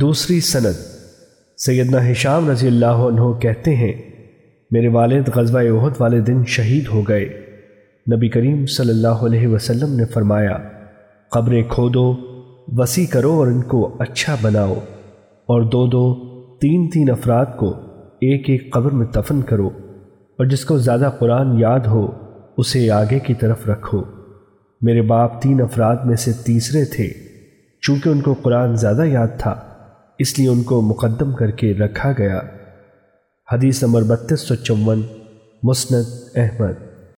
دوسری سند۔ سیدنا حشام رضی اللہ عنہ کہتے ہیں، میرے والد غزوہ احد والے دن شہید ہو گئے۔ نبی کریم صلی اللہ علیہ وسلم نے فرمایا، قبریں کھودو، وسیع کرو اور ان کو اچھا بناؤ، اور دو دو، تین تین افراد کو ایک ایک قبر میں دفن کرو، اور جس کو زیادہ قرآن یاد ہو، اسے آگے کی طرف رکھو۔ میرے باپ تین افراد میں سے تیسرے تھے، چونکہ ان کو قرآن زیادہ یاد تھا۔ اس لیے ان کو مقدم کر کے رکھا گیا۔ حدیث نمبر بتیس سو چون، مسند احمد۔